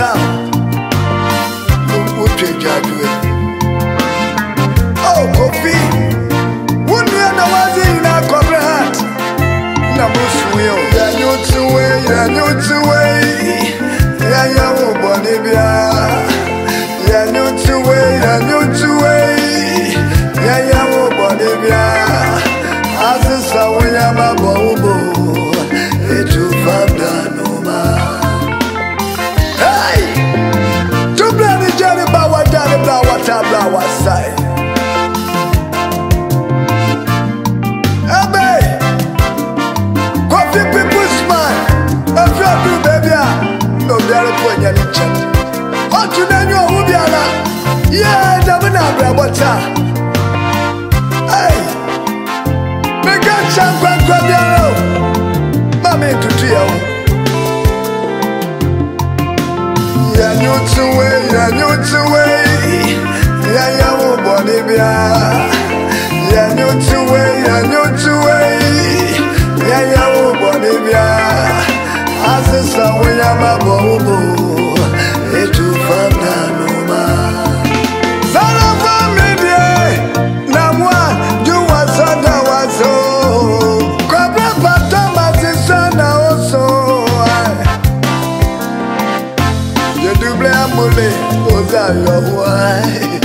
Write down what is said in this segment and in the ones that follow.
down ló ń kó tẹ jáde ẹ. ó oh, kò fi wúni ẹ̀nà wá sí iná kọ̀ọ̀bẹ̀ hàt nà mo sùn yẹn o. yẹni blah blah wá side. Ẹgbẹ́ Kofi people's man efi ọdún bẹ́bí à ní obiara fún ẹ̀yẹ ní kyẹn. Otu n'enyi owu biara yie dàbí na abirabọ taa. Mika nkyɛn nkwankwa biara o, maame ntutu yɛ o. Yɛ nyutu wei, yɛ le double amolé oza yo roi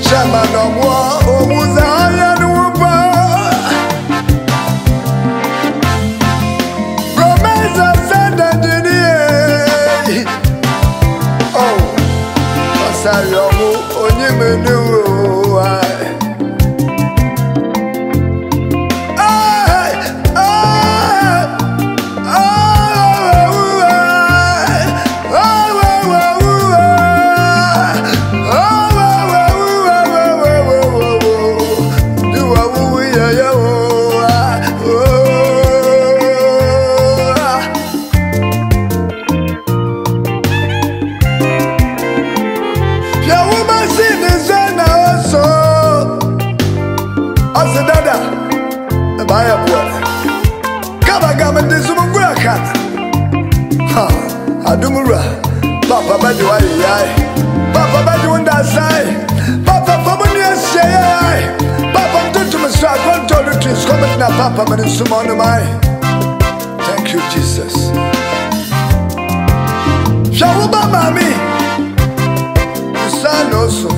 chama na mwa omuza oyo adumura papa bẹju papa bẹju ń da sa papa fọmú ni ẹ ṣe yẹ ẹ papa tuntun sọ àkọńtò olùtún ìsọmọtì náà papa mi ní súnmọ́ ọ́nù máa ẹ thank you jesus. ṣàwọn bá màmí ìsáà náà sùn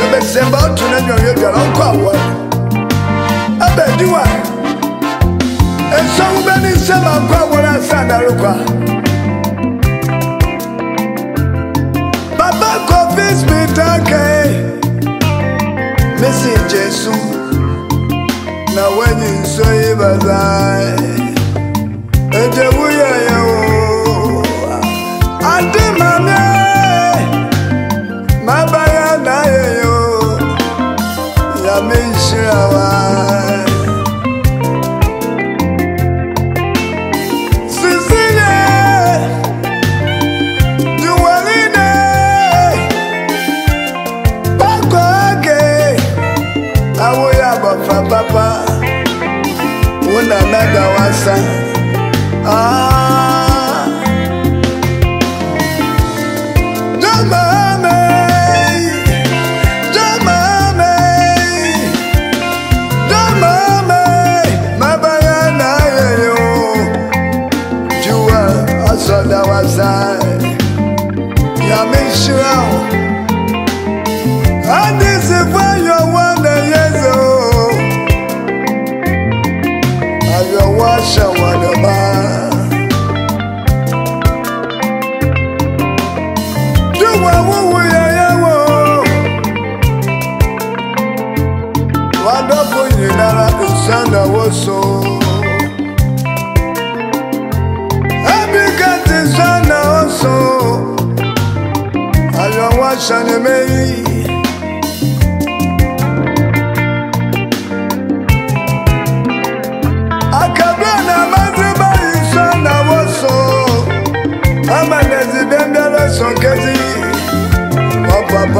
yẹbẹ sẹ bá tún ẹni ọyọ dùrọ ọkọ àwọn ẹ ẹbẹ diwa ẹ sọ wọn bẹ ní sẹ máa kọ àwọn ẹ אין זויבער זאַך Another one, Ah. ayọ̀wáṣà wàdàbà. Júwà wúwo yẹyẹ wò, wàdọ́kù yìí dára tó sàndà wò so. Ẹbí ká ti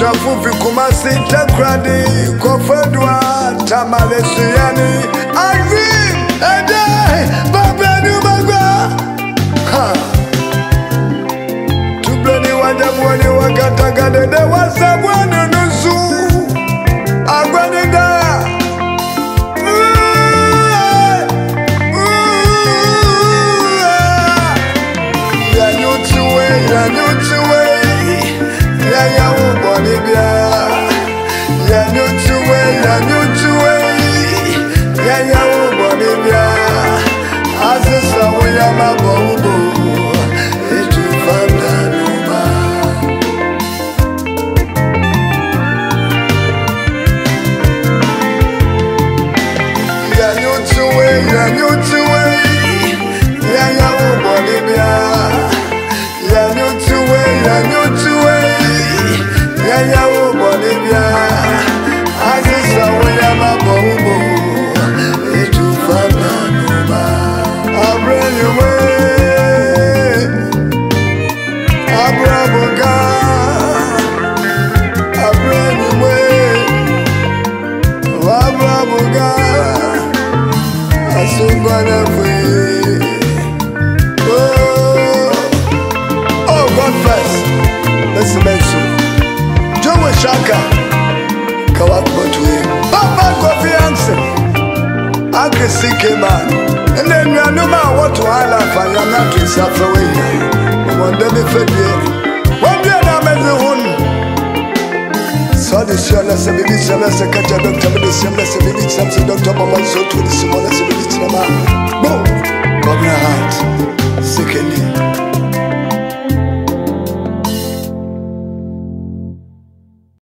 sɔfo fi kuma si takurade kɔfɛdua tamalesuyani awi ɛdɛ babilani magba ha tubilani wajabuwani wakatakadede wasa. you to Oh, oh, Shaka Kawakbotwe Papa Kofi Ansen Agesi Keman Ene nyanuma watu hala fanyana tuisafewe Mwande mifedye Wabye na mezi huni Sade siyana la siyana sekaca se les